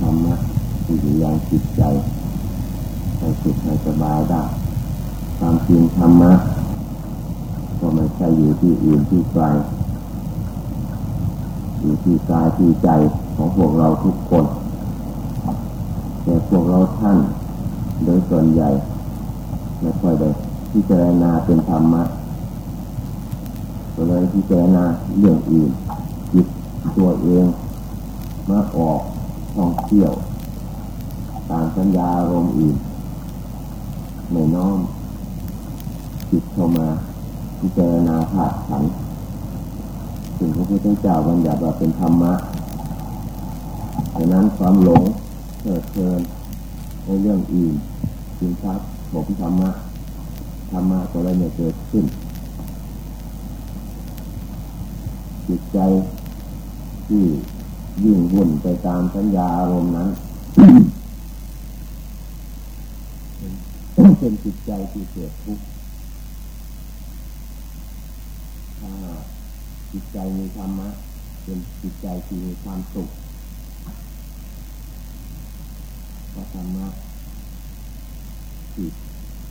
ธรรมะที่อยู่ยังจิตใจให้สุขให้สบายได้ความจริงธรรมะก็ไม่ใช่อยู่ที่อื่นที่ไกลอยู่ที่กายที่ใจของพวกเราทุกคนแต่พวกเราท่านโดยส่วนใหญ่ไม่ค่อยได้พิจารณาเป็นธรรมะก็เลยพิจารณาเรื่องอื่นจิตตัวเองมาออก ท่องเที่ยวตามสัญญาอารมณ์อื่นในน้อมจิตเข้ามาพิจารณาธาตุขันธ์สิ่งที่พระเจ้าบัญญัติว่าเป็นธรรมะดังนั้นความหลงเกิดเพลินในเรื่องอื่นจึงครับผมธรรมะธรรมะก็เลยไม่เกิดขึ้น จิตใจที่ ยิ่งวุ่นไปตามสัญญาอารมณ์นั้นเป็นจิตใจที่เกิดทุกข์ถ้าจิตใจมีธรรมะเป็นจิตใจที่มีความสุขเพราะธรรมะจิต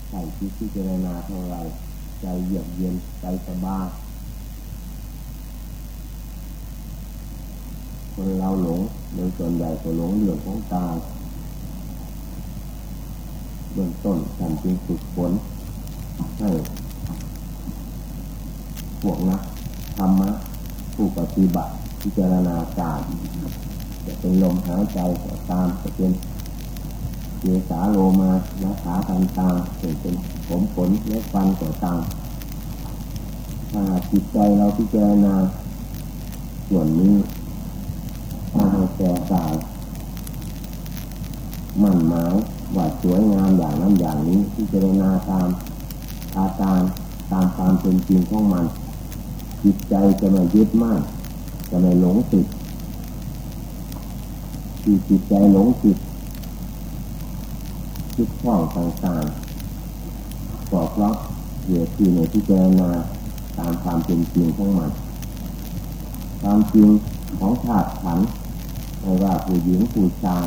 ใส่จิตที่เจารณาเท่าไรใจเยือกเย็นใจสบาย คนเราหลงโดยส่วนใหญ่ก็หลงเรื่องของกาเบื้องต้นการจึงฝึกฝนให้พวกนักธรรมะผู้ปฏิบัติพิจารณากายจะเป็นลมหายใจก็ตามจะเป็นเกสาโลมาและขาทันตาเป็นเป็นผมขนเล็บฟันก็ตามถ้าจิตใจเราพิจารณาส่วนนี้ แก่กายมั่นหมายว่าสวยงามอย่างนั้นอย่างนี้พิจรณาตามอาการตามความเป็นจริงของมัน จิตใจจะไม่ยึดมั่นจะไม่หลงติดที่จิตใจหลงติดคิดข้องต่างๆก็เพราะเหตุที่ในพิจรณาตามความเป็นจริงของมัน ความจริงของธาตุขันธ์ ไม่ว่าผู้หญิงผู้ชาย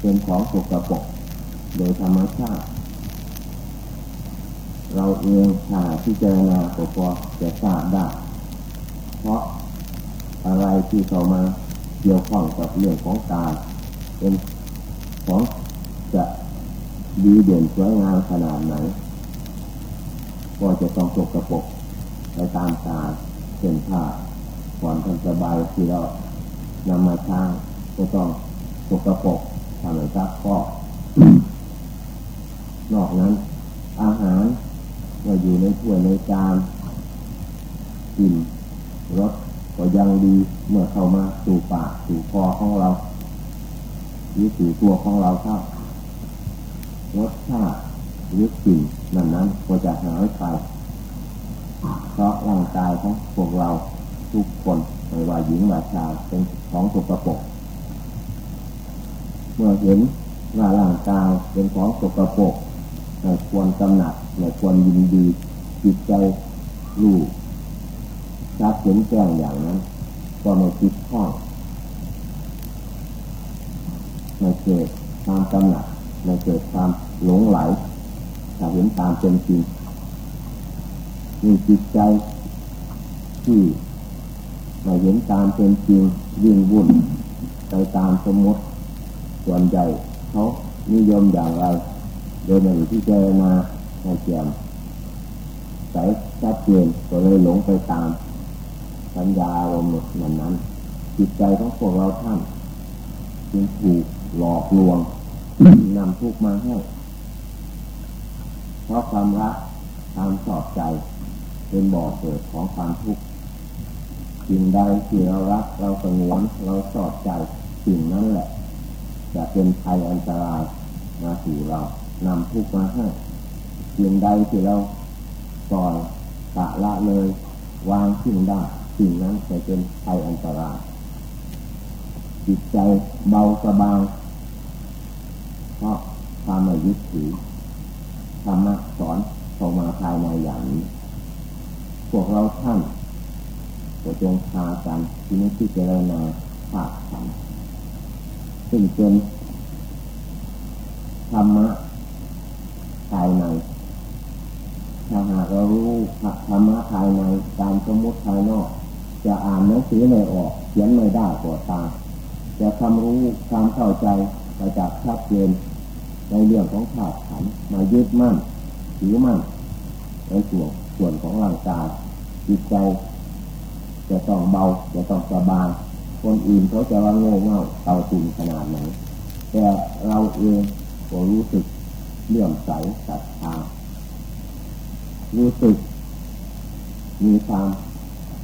เป็นของสกปรกโดยธรรมชาติ เราเองถ้าพิจรณาก็พอจะทราบได้ เพราะอะไรที่เข้ามาเกี่ยวข้องกับเรื่องของกายเป็นของจะดีเด่นสวยงามขนาดไหน ก็จะต้องสกปรกไปตามกาลเช่นผ้า ก่อนทำสบายที่เรานำมาช้างก็ต้องสกปรกทำให้ซักก็นอกนั้น อาหารก็อยู่ในถ้วยในจานกินรสก็ยังดีเมื่อเข้ามาสู่ปากสู่คอของเราหรือสู่ตัวของเราเข้ารสชาติหรือกลิ่นนั้นนั้นก็จะหายไปเพราะร่างกายของพวกเรา ทุกคนไม่ว่าหญิงว่าชายเป็นของสกปรกเมื่อเห็นว่าร่างกายเป็นของสกปรกไม่ควรกำหนัดไม่ควรยินดีจิตใจรู้ชัดเห็นแจ้งอย่างนั้น ก็ไม่คิดข้องไม่เกิดความกำหนัดไม่เกิดความหลงไหลถ้าเห็นตามเป็นจริงมีจิตใจที่ ไม่เห็นตามเป็นจริงยิ่งวุ่นไปตามสมมติ ส่วนใหญ่เขานิยมอย่างไร โดยไม่ที่เจนาในเกียมใส่ชัดเจนก็เลยหลงไปตาม สัญญาอารมณ์นั้นนั้น จิตใจของพวกเราท่านจึงถูกหลอกลวงนำทุกมาให้ เพราะความรักความชอบใจ เป็นบ่อเกิดของความทุกข์ สิ่งใดที่เรารักเราสงวนเราชอบใจสิ่งนั้นแหละ จะเป็นภัยอันตรายมาสู่เรานำทุกมาให้สิ่งใดที่เราปล่อยตะละเลย วางสิ่งได้สิ่งนั้นจะเป็นภัยอันตรายจิตใจเบาสบายเพราะความไม่ยึดถือธรรมะสอนเข้ามาภายในอย่างนี้ พวกเราท่าน ก็จงพากันที่นี้ที่เจรณาภาคขันซึ่งเป็นธรรมะภายในถ้าหากเรารู้ธรรมะภายในการสมมติภายนอก จะอ่านหนังสือไม่ออก เขียนไม่ได้ปวดตาจะความรู้ความเข้าใจมาจากชัดเจนในเรื่องของขาดขันมายึดมั่นถือมั่นในส่วนส่วนของร่างกายจิตใจ จะต้องเบาจะต้องสบายคนอื่นเขาจะว่าโง่เง่าเตาตุนขนาดไหนแต่เราเองก็รู้สึกเลื่อมใสศรัทธารู้สึก มีความ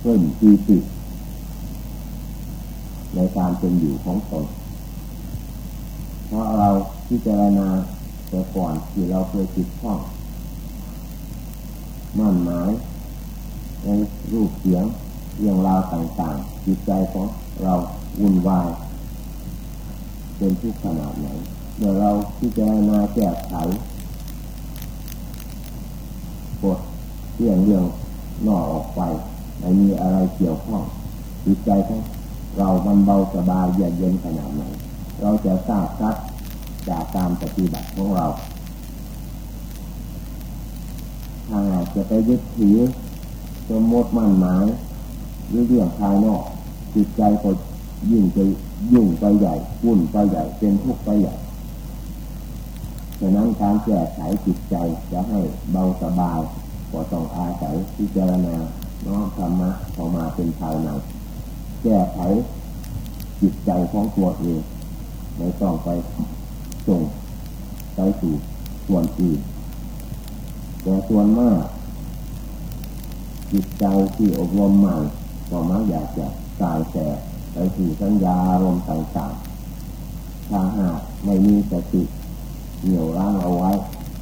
เพิ่มปีติในการเป็นอยู่ของตนเพราะเราพิจารณาแต่ก่อนที่เราเคยติดข้องมั่นหมายในรูปเสียง เรื่องราวต่างๆ จิตใจของเราวุ่นวายเป็นทุกขนาดไหนเมื่อเราพิจารณาแก้ไขกดเรื่องเรื่องนอกออกไปไม่มีอะไรเกี่ยวข้องจิตใจของเรามันเบาสบายเย็นเย็นขนาดไหนเราจะทราบคัดจากการปฏิบัติของเราถ้าจะไปยึดถือสมมติมั่นหมาย หรือเรื่องภายนอกจิตใจก็ยิ่งจะยุ่งไปใหญ่วุ่นไปใหญ่เป็นทุกข์ไปใหญ่ฉะนั้นการแก้ไขจิตใจจะให้เบาสบายก็ต้องอาศัยพิจารณาน้อมธรรมะเข้ามาเป็นภายในแก้ไขจิตใจของตัวเองไม่ต้องไปส่งไปสู่ส่วนอื่นแต่ส่วนมากจิตใจที่อบรมใหม่ ก็มักอยากจะสายแต่ไปสู่สัญญาอารมณ์ต่างๆ ถ้าหากไม่มีสติเหนี่ยวรั้งเอาไว้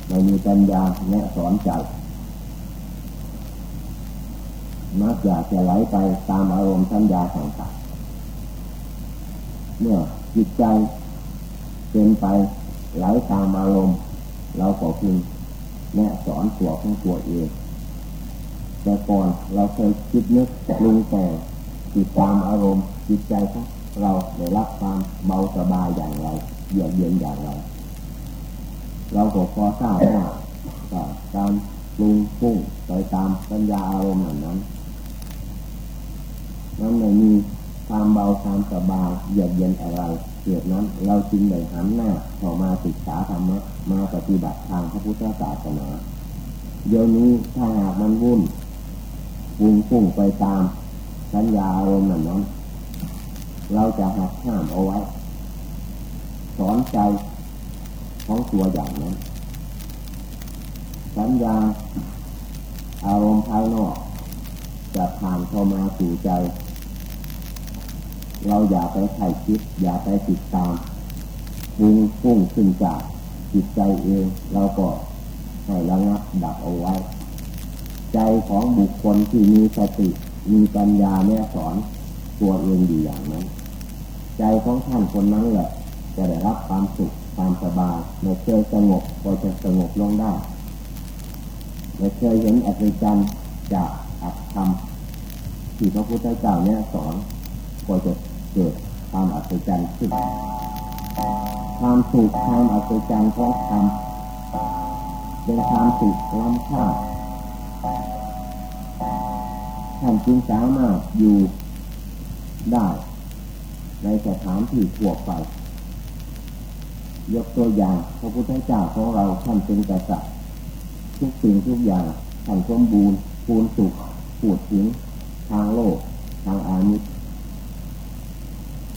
ไม่มีปัญญาแนะสอนใจ มักอยากจะไหลไปตามอารมณ์สัญญาต่างๆ เมื่อจิตใจเป็นไปไหลตามอารมณ์ เราก็พึงแนะสอนตัวของตัวเอง แต่ก่อนเราเคยคิดนึกลุงแต่ติดตามอารมณ์จิตใจของเราได้รับความเบาสบายอย่างไรเยือกเย็นอย่างไร เราก็พอทราบว่าการปรุงพุ่งไปตามสัญญาอารมณ์นั้นนั้นไม่มีความเบาความสบายเยือกเย็นอะไรเกิดนั้น เราจึงเลยหันหน้าเข้ามาศึกษาธรรมะมาปฏิบัติทางพระพุทธศาสนาเดี๋ยวนี้ถ้าหากมันวุ่น วุ่นพุ่งไปตามสัญญาอารมณ์นั้น เราจะหักห้ามเอาไว้ สอนใจของตัวอย่างนั้น สัญญาอารมณ์ภายนอก จะผ่านเข้ามาสู่ใจ เราอย่าไปไถ่คิด อย่าไปติดตามปุงพุ่งขึ้นจากจิตใจเอง เราก็ให้ระงับดับเอาไว้ ใจของบุคคลที่มีสติ มีปัญญาแม่สอนตัวเองอยู่อย่างนั้น ใจของท่านคนนั้นแหละจะได้รับความสุขความสบายไม่เคยสงบก็จะสงบลงได้ไม่เคยเห็นอัศจรรย์จากอัตธรรมที่พระพุทธเจ้าเนี่ยสอนก็จะเกิดความอัศจรรย์ขึ้นความสุขความอัศจรรย์ของธรรมเป็นความสุขล้ำค่า ท่านจึงสามารถอยู่ได้ในสถานที่ทั่วไป ยกตัวอย่างพระพุทธเจ้าของเราท่านเป็นกษัตริย์ทุกสิ่งทุกอย่างท่านสมบูรณ์ปูนสุขปวดถึงทางโลก ทางอามิต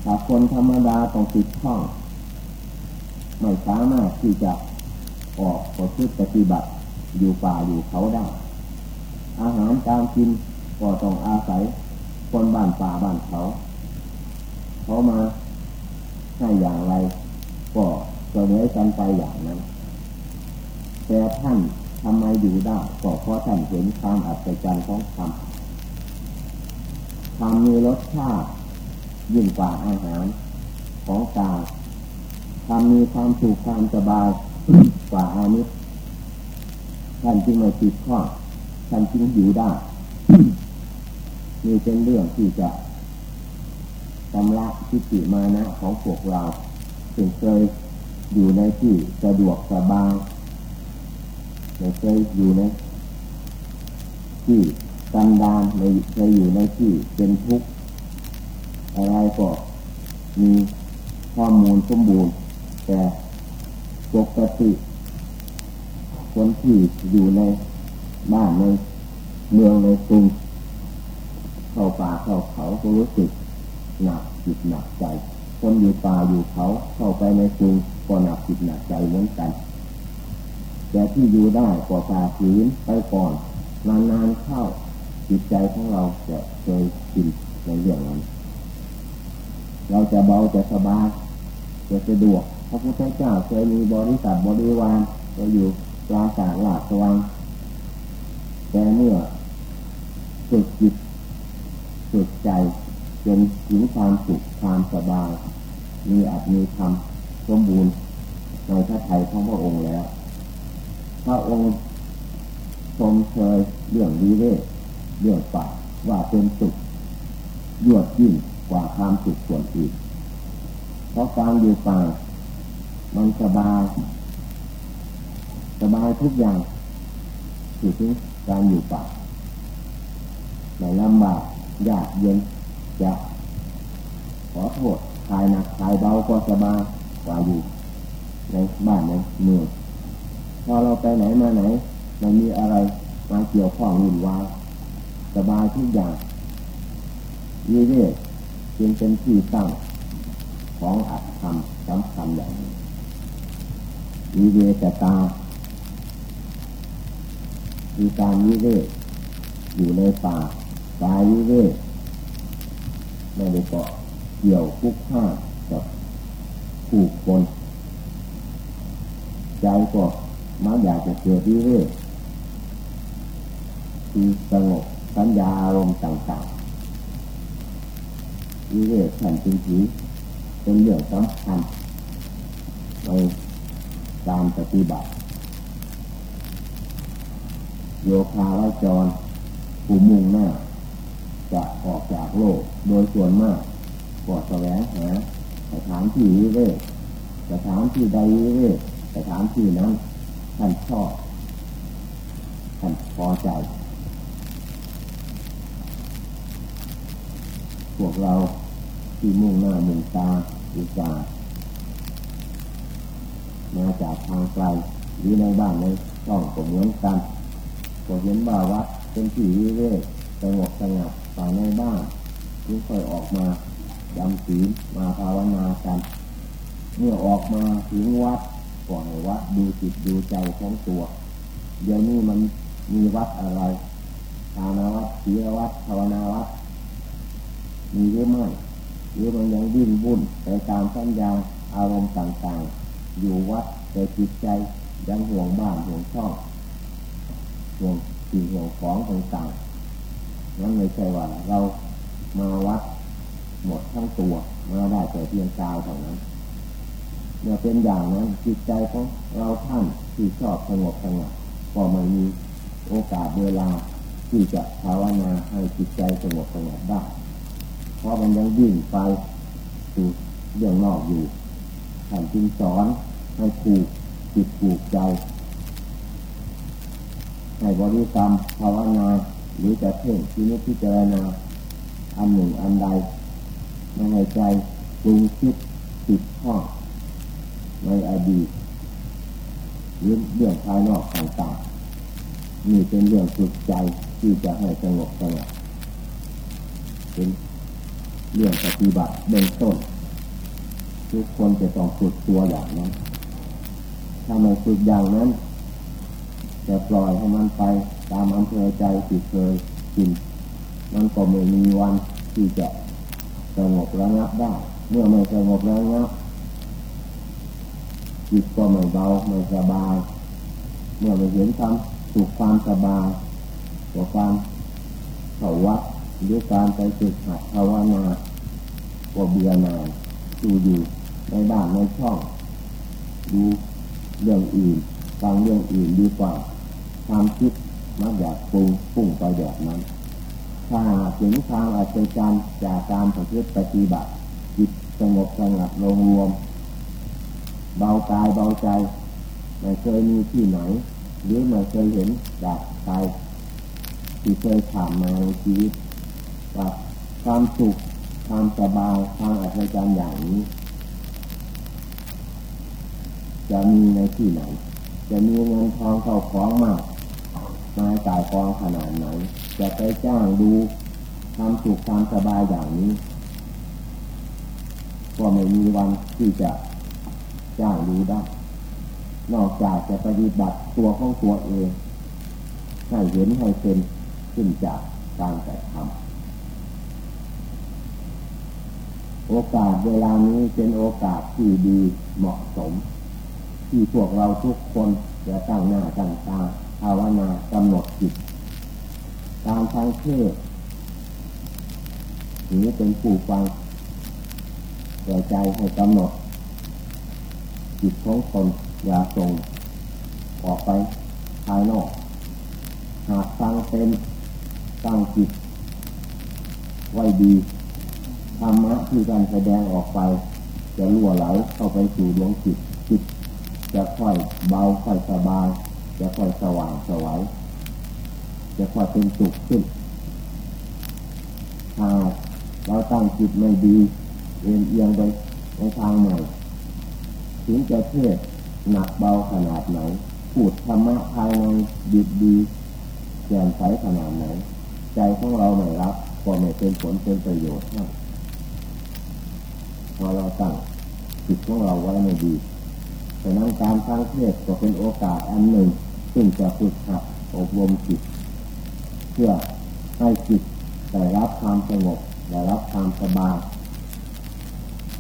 ถ้าคนธรรมดาต้องติดข้อง ไม่สามารถที่จะออกประพฤติปฏิบัติอยู่ป่าอยู่เขาได้ อาหารการกิน ก็ต้องอาศัยคนบ้านป่าบ้านเขาเขามาให้อย่างไร ก็จะเลี้ยกันไปอย่างนั้น แต่ท่านทำไมอยู่ได้ก็เพราะท่านเห็นความอัศจรรย์ของธรรมธรรมมีรสชาติยิ่งกว่าอาหารของกาธรรมมีความสุขความสบายกว่าอานิสท่านจึงไม่ติดข้อท่านจึงอยู่ได้ นี่เป็นเรื่องที่จะชำระทิฏฐิมานะของพวกเราถึงเคยอยู่ในที่สะดวกสบายไม่เคยอยู่ในที่กันดานไม่เคยอยู่ในที่เป็นทุกข์อะไรก็มีข้อมูลสมบูรณ์ แต่ปกติคนที่อยู่ในบ้านในเมืองในกรุง เข้าป่าเข้าเขาก็รู้สึกหนักจิตหนักใจ คนอยู่ป่าอยู่เขาเข้าไปในกรุงก็หนักจิตหนักใจเหมือนกัน แต่ที่อยู่ได้ก็ฝ่าฝืนไปก่อน นานๆเข้าจิตใจของเราจะเคยชินในเรื่องนั้น เราจะเบาจะสบายจะสะดวกพระพุทธเจ้าเคยมีบริษัทบริวารเราอยู่ปราสาทหลาดสว่างแต่เมื่อฝึกจิต ฝึกใจจนถึงความสุขความสบายมีอัตมีธรรมสมบูรณ์ในพระไทยของพระองค์แล้ว พระองค์ชมเชยเรื่องดีเวเรื่องป่าว่าเป็นสุขยวดยิ่งกว่าความสุขส่วนอื่นเพราะการอยู่ป่ามันสบายสบายทุกอย่างอยู่ที่การอยู่ป่าในลำบาก ยากเย็นจะขอโทษทายหนักทายเบาก็สบายกว่าอยู่ในบ้านในเมืองพอเราไปไหนมาไหนมันมีอะไรมาเกี่ยวข้องวุ่นวายสบายทุกอย่างยีเรื่จึงเป็นที่ตั้งของอัตธรรมสำคัญอย่างนี้วิเวกตาคือการวิเวกอยู่ในป่า กายวิเวกไม่ได้เกาะเกี่ยวคุกข้ากับผู้คนใจก็มักอยากจะเกิดวิเวกคือสงบสัญญาอารมณ์ต่างๆวิเวกแผ่นจริงถือเป็นเรื่องสำคัญในการปฏิบัติโยคาวจรผู้มุ่งหน้า จะออกจากโลกโดยส่วนมากก็แสวงหาสถานที่วิเวกสถานที่ใดวิเวกสถานที่นั้นท่านชอบท่านพอใจ พวกเราที่มุ่งหน้ามุ่งตาอุจามาจากทางไกลหรือในบ้านในช่องก็เหมือนกันก็เห็นว่าวัดเป็นที่วิเวกสงบสงัด ภายในบ้านจึงค่อยออกมาจำศีลมาภาวนากันเมื่อออกมาถึงวัดก่อนวัดดูจิตดูใจของตัว เดี๋ยวนี้มันมีวัดอะไรทานาวัดศีลวัดภาวนาวัดมีหรือไม่หรือมันยังวิ่งวุ่นไปตามสัญญาอารมณ์ต่างๆ อยู่วัดแต่จิตใจยังห่วงบ้านห่วงช่องห่วงสิ่งห่วงของต่างๆ นั่นไม่ใช่ว่าเรามาวัดหมดทั้งตัวมาได้แต่เพียงกายเท่านั้นเมื่อเป็นอย่างนั้นจิตใจของเราท่านที่ชอบสงบสงบก็ไม่มีโอกาสเวลาที่จะภาวนาให้จิตใจสงบสงบได้ เพราะมันยังวิ่งไปสู่เรื่องนอกอยู่ท่านจึงสอนให้ผูกจิตผูกใจให้บริกรรมภาวนา หรือจะเพ่งที่นี้พิจารณาอันหนึ่งอันใดในในใจปรุงคิดติดข้องในอดีตหรือเรื่องภายนอกต่างๆนี่เป็นเรื่องฝึกใจที่จะให้สงบสงบเป็นเรื่องปฏิบัติเบื้องต้น ทุกคนจะต้องฝึกตัวอย่างนั้นถ้าไม่ฝึกอย่างนั้น จะปล่อยให้มันไป ตามอำเภอใจที่เคยกิน มันก็ไม่มีวันที่จะสงบระงับได้ เมื่อไม่สงบระงับจิตก็ไม่เบาไม่สบาย เมื่อไม่เห็นความสุขความสบายกว่าความเขาวัดหรือการไปฝึกหัดภาวนาก็เบื่อหน่ายดูอยู่ในบ้านในช่องดูเรื่องอื่นฟังเรื่องอื่นดีกว่าความคิด มักอยากปรุงปุ่งไปแบบนั้น ถ้าถึงทางอาจารย์จากการปฏิบัติปฏิบัติจิตสงบสงัดลงรวม เบากายเบาใจไม่เคยมีที่ไหน หรือไม่เคยเห็นจากใครที่เคยผ่านมาในชีวิตว่าความสุขความสบายความอัศจรรย์อย่างนี้ จะมีในที่ไหน จะมีเงินทองเข้าของมาก มาจ่ายกองขนาดไหน จะไปจ้างดูความสุขความสบายอย่างนี้ ก็ไม่มีวันที่จะจ้างดูได้ นอกจากจะปฏิบัติตัวของตัวเองให้เห็นให้เป็นขึ้นจากการแต่ทำโอกาสเวลานี้เป็นโอกาสที่ดีเหมาะสม ที่พวกเราทุกคนจะตั้งหน้าตั้งตา ภาวนากำหนดจิตการฟังเทศหรือเป็นผู้ฟังแต่ใจให้กำหนด จิตของคนอย่าส่งออกไปภายนอก หากฟังเป็นตั้งจิต ไว้ดีธรรมะที่การแสดงออกไป จะรั่วไหลเข้าไปสู่ดวงจิตจิต จะค่อยเบาค่อยสบาย จะค่อยสว่างสวัยจะค่อยเป็นสุขขึ้นหาเราตั้งจิตไม่ดีเอียงเอียงไปในทางใหม่ถึงจะเทศหนักเบาขนาดไหนพูดธรรมะภายในดีดีแจ่มใสขนาดไหน ใจของเราไม่รับ ก็ไม่เป็นผลเป็นประโยชน์พอเราตั้งจิตของเราไว้ไม่ดีแต่นั้นการฟังเทศก็เป็นโอกาสอันหนึ่ง ซึ่งจะฝึกหัดอบรมจิต เพื่อให้จิตได้รับความสงบได้รับความสบาย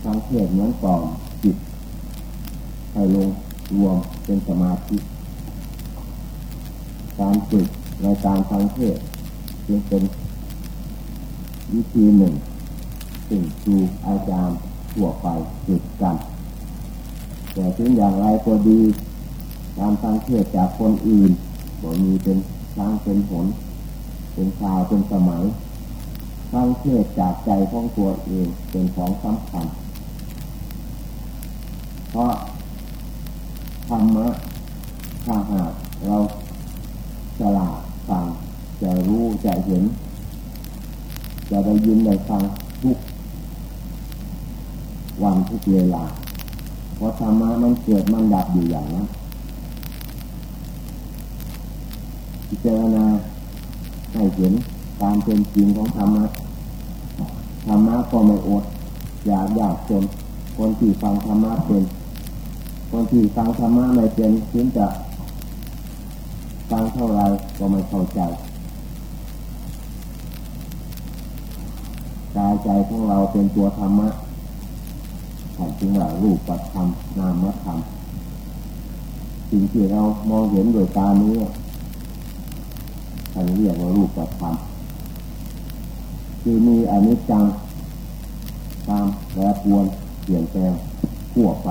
ฟังเทศเหมือนก่อนจิตให้ลงรวมเป็นสมาธิ การฝึกในการฟังเทศจึงเป็นวิธีหนึ่งสิ่งครูอาจารย์ทั่วไปฝึกกัน แต่ถึงอย่างไรก็ดี การฟังเทศจากคนอื่นก็มีเป็นทางเป็นผล เป็นข่าวเป็นสมัยฟังเทศจากใจของตัวเองเป็นของสำคัญ เพราะธรรมะถ้าหากเราฉลาดฟังจะรู้จะเห็น จะได้ยินได้ฟังทุกวันทุกเวลาเพราะธรรมะมันเกิดมันดับอยู่อย่างนั้นพิ จารณาให้เห็นตามเป็นจริงของธรรมะธรรมะก็ไม่อดอยากอยากจนคนที่ฟังธรรมะเป็น คนที่ฟังธรรมะไม่เป็นถึงจะฟังเท่าไรก็ไม่เข้าใจกายใจของเราเป็นตัวธรรมะแผ่นจึงว่ารูปปัธรรมนามธรรมสิ่งที่เรามองเห็นโดยตานี้ ท่านเรียกว่ารูปธรรมคือมีอนิจจังตามแปรปวนเปลี่ยนแปลงขั้วไป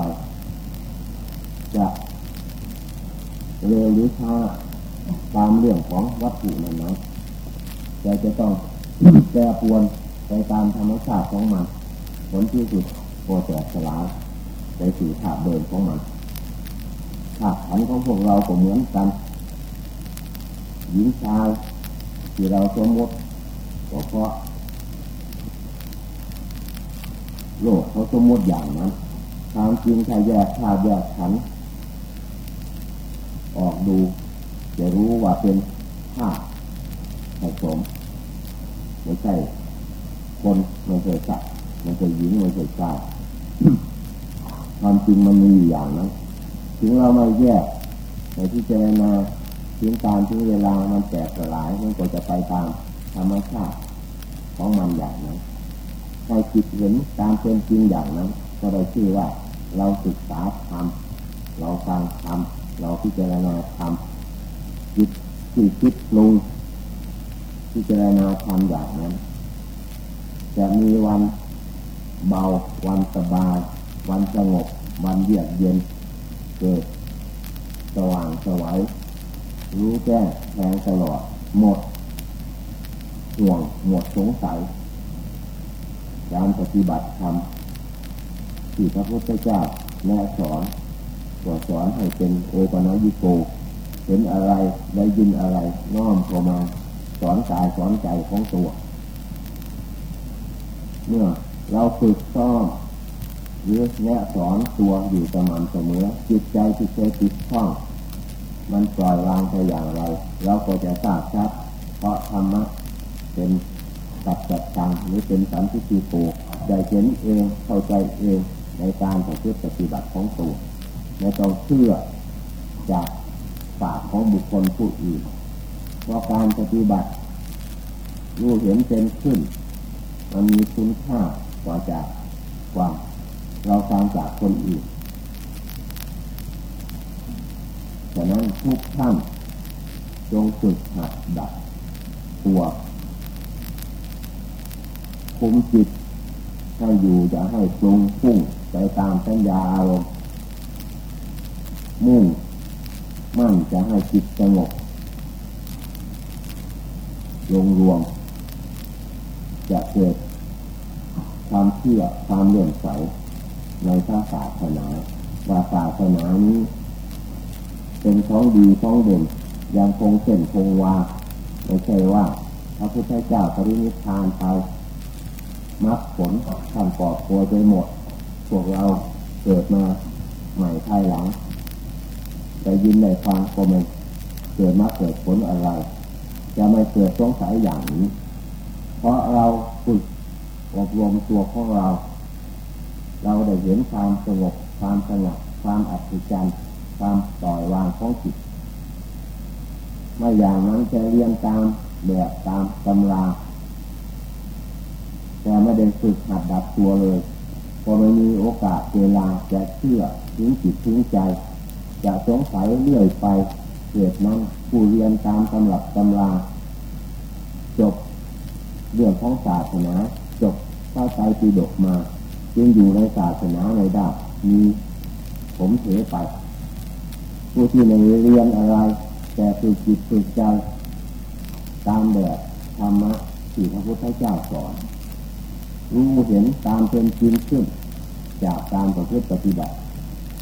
จะเร็วหรือช้าตามเรื่องของวัตถุนั้นนะแต่จะต้องแปรปวนไปตามธรรมชาติของมัน ผลที่สุดก็จะสลายไปสู่ถาเดินของมันถาขันของพวกเราก็เหมือนกัน หญิงชายที่เราสมมติก็เพราะโลกเขาสมมติอย่างนั้นทางจริงถ้าแยกธาตุแยกขันออกดู จะรู้ว่าเป็นธาตุผสมไม่ใช่คนไม่ใช่สัตว์ไม่ใช่หญิงไม่ใช่ชายความจริงมันมีอย่างนั้น ถึงเราไม่แยกในที่เจรณา ถึงการถึงเวลามันแตกสลายมันก็จะไปตามธรรมชาติของมันอย่างนั้นให้จิตเห็นการเป็นจริงอย่างนั้น ก็ได้ชื่อว่า เราศึกษาธรรมเราฟังธรรมเราพิจารณาธรรมจิตที่คิดลงพิจารณาธรรมอย่างนั้น จะมีวันเบาวันสบาย วันสงบ วันเยือกเย็นเกิดสว่างสวัย รู้แจ้งแทงตลอด หมดห่วงหมดสงสัย การปฏิบัติธรรมที่พระพุทธเจ้าแนะสอนสอนสอนให้เป็นโอปัญิโกเห็นอะไรได้ยินอะไรน้อมเข้ามาสอนกายสอนใจของตัวเมื่อเราฝึกซ้อมหรือแนะสอนตัวอยู่สม่ำเสมอจิตใจที่เคยติดข้อง มันปล่อยวางไปอย่างไรเราก็จะทราบครับเพราะธรรมะเป็นตัดจัดตังหรือเป็นสัมพิธีโกได้เห็นเองเข้าใจเองในการปฏิบัติของตัวไม่ต้องเชื่อจากปากของบุคคลผู้อื่นเพราะการปฏิบัติรู้เห็นเป็นขึ้น มันมีคุณค่ากว่าจากกว่าเราฟังจากคนอื่น ฉะนั้นทุกท่านจงฝึกหัดดับตัวคุมจิตให้อยู่จะให้ปรุงพุ่งไปตามสัญญาอารมณ์มุ่งมั่นจะให้จิตสงบรวมรวม จะเกิดความเชื่อความเลื่อมใสในพระศาสนาว่าศาสนานี้ เป็นของดีของเด่นยังคงเส้นคงวาไม่ใช่ว่าพระพุทธเจ้าปรินิพานไปมรรคผลทำปอดโวยไปหมดพวกเราเกิดมาใหม่ภายหลังแต่ยินในความก็ไม่เกิดมาเกิดผลอะไร จะไม่เกิดสงสัยอย่างนี้ เพราะเราฝึกอบรมตัวของเรา เราได้เห็นความสงบความสงบความอัศจรรย์ความ ของจิตไม่อย่างนั้นจะเรียนตามแบบตามตำราแต่ไม่ได้ฝึกหัดดับตัวเลยพอไม่มีโอกาสเวลาจะเชื่อถึงจิตถึงใจ จะสงสัยเรื่อยไปเกิดนั้นผู้เรียนตามตำรับตำราจบเรื่องของศาสนาจบเข้าใจปีดกมา จึงอยู่ในศาสนาในดาบมีผมเถไป ผู้ที่ในเรียนอะไร แต่ฝึกจิตฝึกใจตามแบบธรรมะที่พระพุทธเจ้าสอนรู้เห็นตามเป็นจริงขึ้น จากการประพฤติปฏิบัติ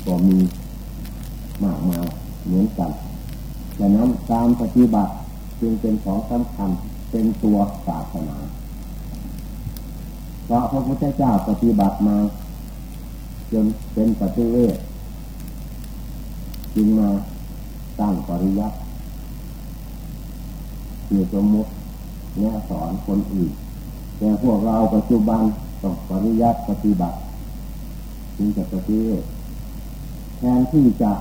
ก็มีมากมายเหมือนกันฉะนั้นการปฏิบัติจึงเป็นของสำคัญเป็นตัวศาสนาเพราะพระพุทธเจ้าปฏิบัติมาจนเป็นปฏิเวท จึงมาตั้งปริยัติคือสมมติแนะสอนคนอื่น แต่พวกเราปัจจุบันต้องปริยัติปฏิบัติจึงจะปฏิเวแทนที่จะ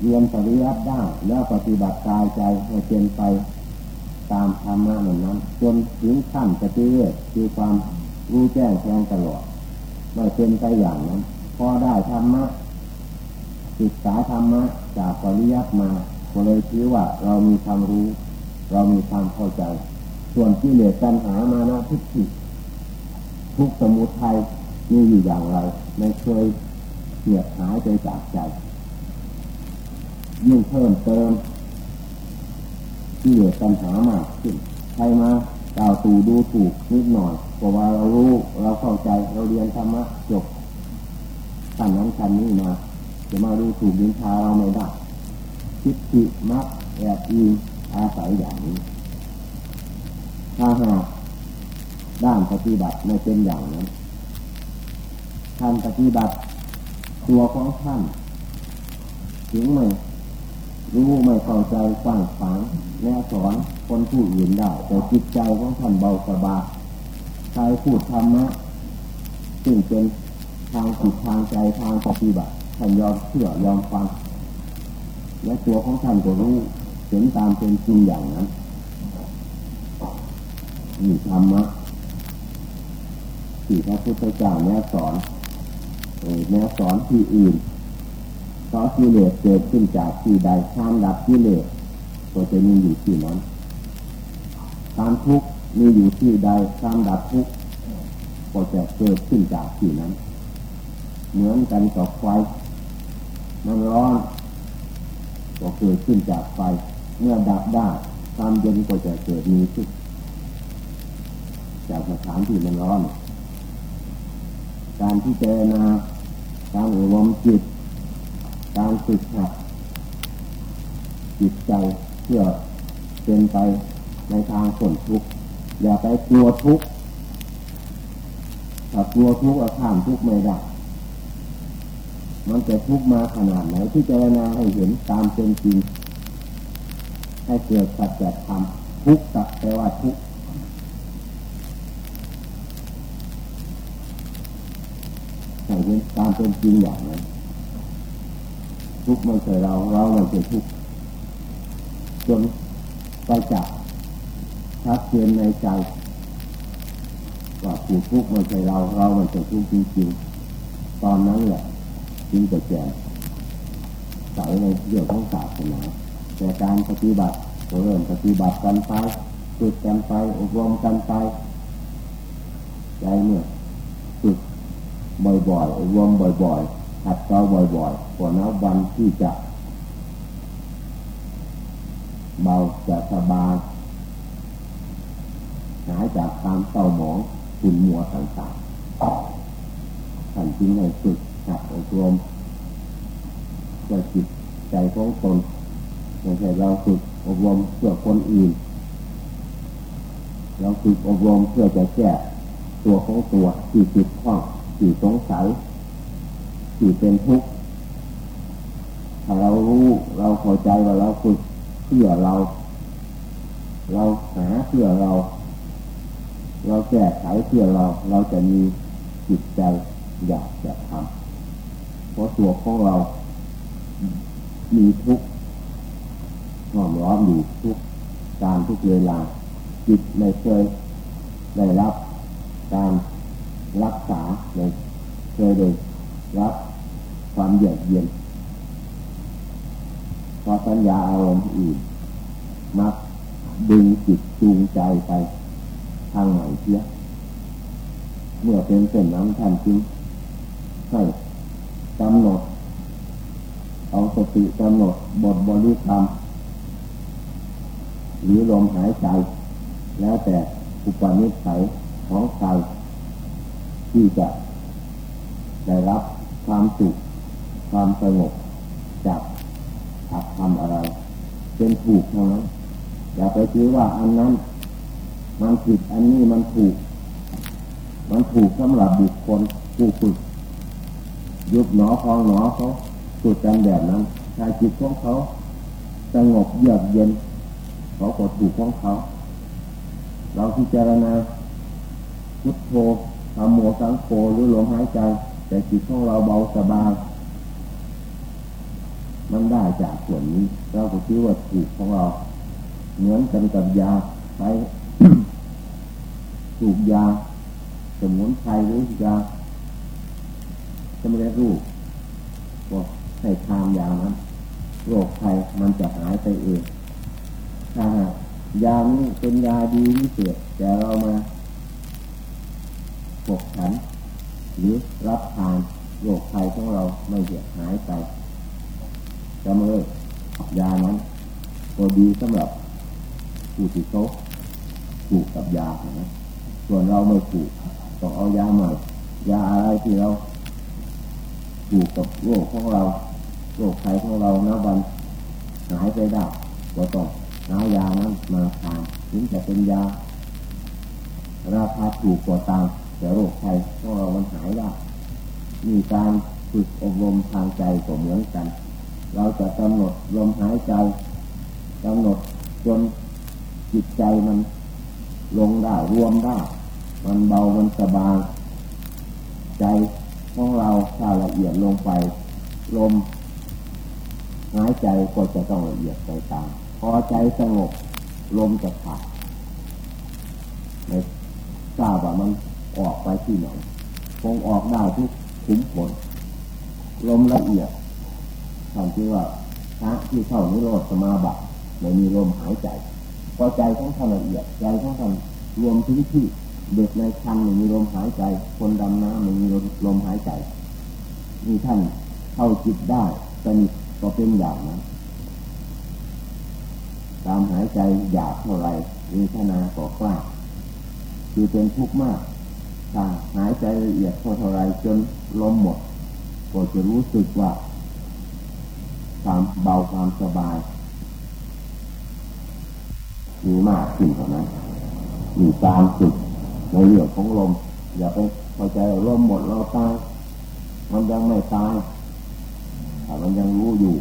เรียนปริยัติได้แล้วปฏิบัติกายใจให้เป็นไปตามธรรมะเหมือนนั้น จนถึงขั้นปฏิเวทคือความรู้แจ้งแทงตลอดไม่เป็นไปอย่างนั้น พอได้ธรรมะศึกษาธรรมะจากปริยัติมาก็เลยคิดว่าเรามีความรู้ เรามีความเข้าใจ ส่วนที่เหลือปัญหามานะทุกทิทุกสมุทัยมีอยู่อย่างไรไม่เคยเสียหายไปจากใจ ยิ่งเพิ่มเติมที่เหลือปัญหามากขึ้นใครมากล่าวตูดูถูกนิดหน่อยเพราะว่าเรารู้เราเข้าใจเราเรียนธรรมะจบ ขั้นนั้นขั้นนี้มาจะมาดูถูกดินทาเราไม่ได้คิดติมักแอบอิงอาศัยอย่างนี้ ถ้าหากด้านปฏิบัติไม่เป็นอย่างนั้นท่านปฏิบัติตัวของท่านถึงไม่รู้ไม่เข้าใจฟังฝังแนะสอนคนผู้อื่นได้แต่จิตใจของท่านเบาสบายใครพูดธรรมะซึ่งเป็น ทางจิตทางใจทางปฏิบัติท่านยอมเชื่อยอมฟังและตัวของท่านก็รู้เห็นตามเป็นจริงอย่างนั้นนี่ธรรมะที่พระพุทธเจ้าแนะสอนแนะสอนที่อื่นเพราะกิเลสเกิดขึ้นจากที่ใดความดับกิเลสก็จะมีอยู่ที่นั้นความทุกข์มีอยู่ที่ใดความดับทุกข์ก็จะเกิดขึ้นจากที่นั้น เหมือนกันกับไฟมันร้อนก็เกิดขึ้นจากไฟ เมื่อดับได้ความเย็นก็จะเกิดมีขึ้นจากสถานที่มันร้อน การที่เจนาการอบรมจิต การฝึกหัดจิตใจเพื่อเป็นไปในทางผลทุกข์อย่าไปกลัวทุกข์ถ้ากลัวทุกข์อาข้ามทุกข์ไม่ได้ มันจะทุกมาขนาดไหนที่เจรณาให้เห็นตามเป็นจริงให้เกิดสัจธรรมทุกข์สักแต่ว่าทุกให้เห็นตามเป็นจริงอย่างนั้นทุกข์ไม่ใช่เราเราไม่ใช่ทุกจนไปจับชัดเจนในใจว่าผู้ทุกข์ไม่ใช่เราเราไม่ใช่ทุกข์จริงๆตอนนั้นแหละ จึงจะแก่ใส่ในเรื่องของศาสนาแต่การปฏิบัติเริ่มปฏิบัติกันไปฝึกกันไปอบรมกันไปใจเนี่ยฝึกบ่อยๆอบรมบ่อยๆหัดเกาบ่อยๆก่อนนับวันที่จะเบาจะสบายหายจากความเศร้าหมองขุ่นมัวต่างๆท่านจึงให้ฝึก หัดอบรมเพื่อจิตใจของตนไม่ใช่เราฝึกอบรมเพื่อคนอื่น เราฝึกอบรมเพื่อจะแก้ตัวของตัวที่จิตข้องที่สงสัยที่เป็นทุกข์ถ้าเรารู้เราเข้าใจว่าเราฝึกเพื่อเรา เราหาเพื่อเรา เราแก้ไขเพื่อเราเราจะมีจิตใจอยากจะทำ เพราะตัวของเรา มีทุกข์หอมร้อนอยู่ทุกการทุกเวลา จิตไม่เคยได้รับการรักษาในเคยได้รับความเยือกเย็นพอสัญญาอารมณ์อื่น มักดึงจิตจูงใจไปทางใหม่เสียเมื่อเป็นเส้นน้ำทันจริงให้ กำหนด เอาสติกำหนดบทบริกรรมหรือลมหายใจ แล้วแต่อุปนิสัยของใครที่จะได้รับความสุขความสงบจากถักทำอะไร เป็นถูกเท่านั้นอย่าไปคิดว่าอันนั้นมันผิดอันนี้มันถูก มันถูกสำหรับบุคคลผู้ฝึก ยุบหนอพองหนอเขาฝึกกันแบบนั้นชายจิตของเขาสงบเยือกเย็นเขาก็ถูกของเขา เราพิจารณาพุทโธทำโมสังโฆหรือลมหายใจ แต่จิตของเราเบาสบายมันได้จากส่วนนี้ เราก็คิดว่าถูกของเรา เหมือนกันกับยาไปถูกยาสมุนไพรหรือยา จะไม่ได้รูปก็ให้ทานยานั้นโรคภัยมันจะหายไปเองถ้ายานี้เป็นยาดีที่สุดแต่เรามาปกขัน หรือรับทานโรคภัยของเราไม่เสียหายไปจะเมื่อยานั้นก็ดีสำหรับผู้ที่เขาผูกกับยานะส่วนเราไม่ผูกต้องเอายาใหม่ยาอะไรที่เรา ผูกกับโรคของเราโรคภัยของเรานะวันหายไปได้ก็ต้องหายานั้นมาทานถึงจะเป็นยา ราคาถูกกว่าตามแต่โรคภัยของเรามันหายได้มีการฝึกอบรมทางใจก็เหมือนกัน เราจะกำหนดลมหายใจกำหนดจนจิตใจมันลงได้รวมได้ มันเบามันสบายใจ ของเราถ้าละเอียดลงไปลมหายใจก็จะต้องละเอียดไปตามพอใจสงบลมจะขาดในทราบว่ามันออกไปที่ไหนคงออกได้ทุกขุมผลลมละเอียดทำที่ว่าพระที่เข้านิโรธสมาบัติไม่มีลมหายใจพอใจของท่านละเอียดใจของท่านรวมถึงที่ เด็กในคันไม่มีลมหายใจ คนดำน้ำไม่มีลมลมหายใจมีท่านเข้าจิตได้สนิทก็เป็นอย่างนั้นตามหายใจอยากเท่าไรวิทนาก็กล้าคือเป็นทุกข์มากถ้าหายใจละเอียดเท่าไรจนลมหมด ก็จะรู้สึกว่าความเบาความสบายมีมากขึ้นเท่านั้นมีตามสุด ในเรื่องของลม อย่าไปพอใจลมหมดเราตายมันยังไม่ตายแต่มันยังรู้อยู่